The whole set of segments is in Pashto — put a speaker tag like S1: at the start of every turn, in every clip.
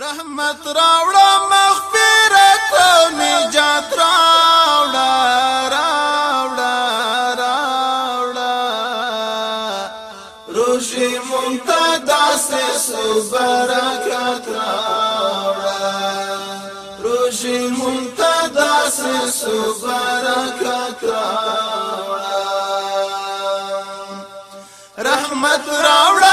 S1: رحمت راوڑا مغفرت او نجات راوڑا راوړه راوړه
S2: روشي منتدا سه سبرکات
S1: راوړه روشي منتدا سه سبرکات راوڑا رحمت راوڑا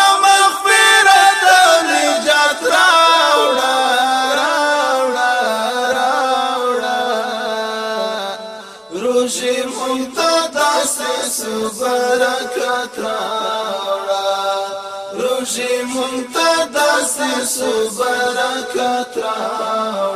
S1: روشی منتدا سس برکت راوڑا روشی منتدا سس برکت راوڑا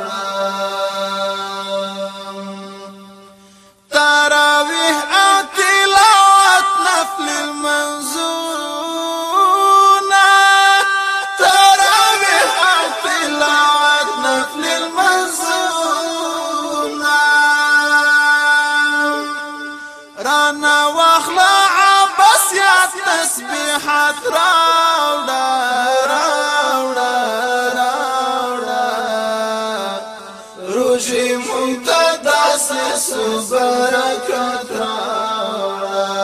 S1: نصيحت راوړه راوړه راوړه روزي مونږ ته داسې سبرکات راوړه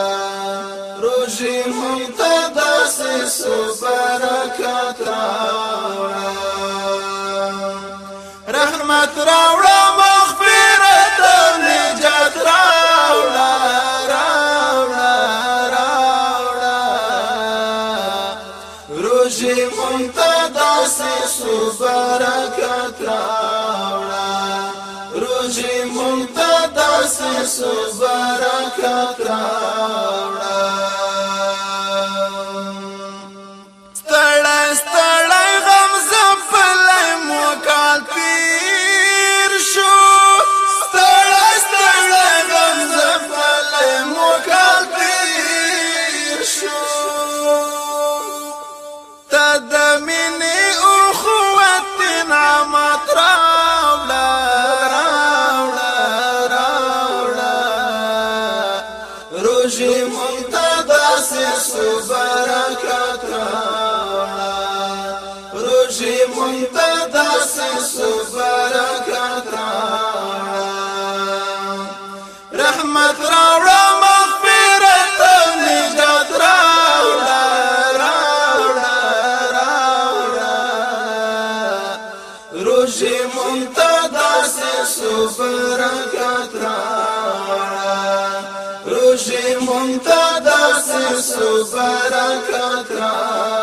S1: روزي مونږ ته داسې رحمت برکت راوړه روزي مونږ ته داسې برکت راوړه hoje montada se subaracatra. Hoje montada se subaracatra. Hoje montada se sofrerá que atrás. ممتاز سو برکت را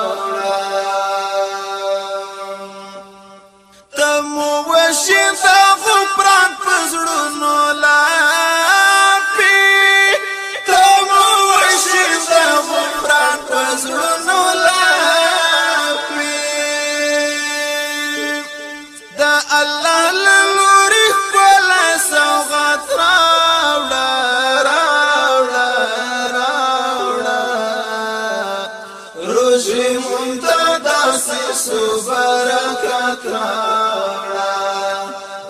S1: تاسو برکت راوړه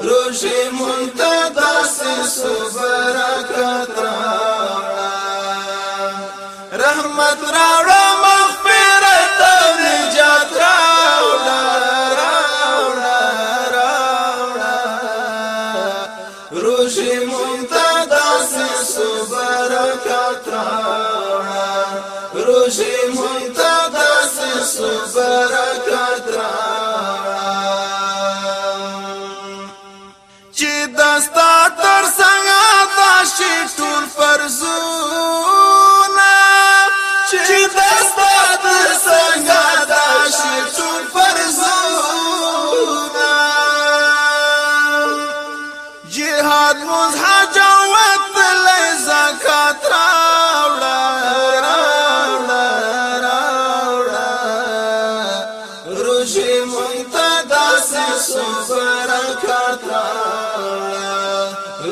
S1: روزي مونته تاسو برکت راوړه چې ټول فرزونه چې دستا د څنګه دا چې ټول فرزونه جهاد مز حج او تل زکات راوړه راوړه راوړه روشي مونته داسې سفر کړه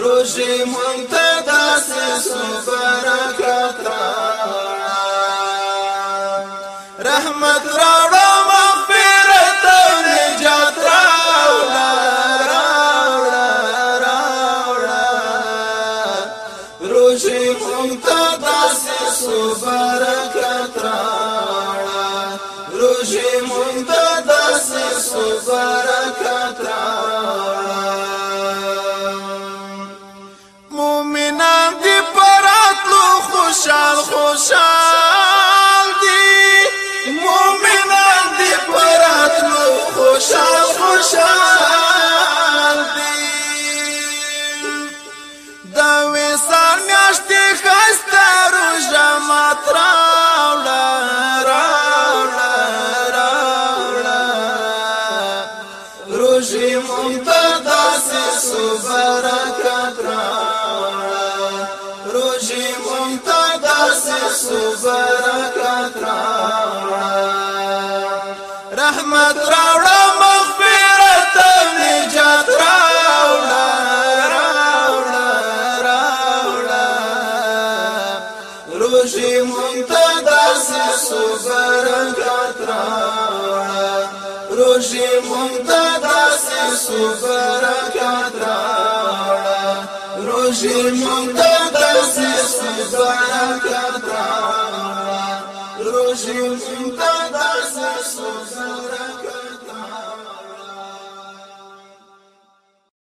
S1: روشي منتدا سسو برکتا
S2: رحمت راوڑا مغفرت و نجات راوڑا
S1: راوڑا راوڑا روشي منتدا سسو برکتا روشي منتدا سسو برکتا hoje montada se subara catrara hoje montada se subara catrara rahmat raura
S2: Hoje montada
S1: se souber encontrar روشي منتدا سي سبركات راولا روشي منتدا سي سبركات راولا روشي منتدا سي سبركات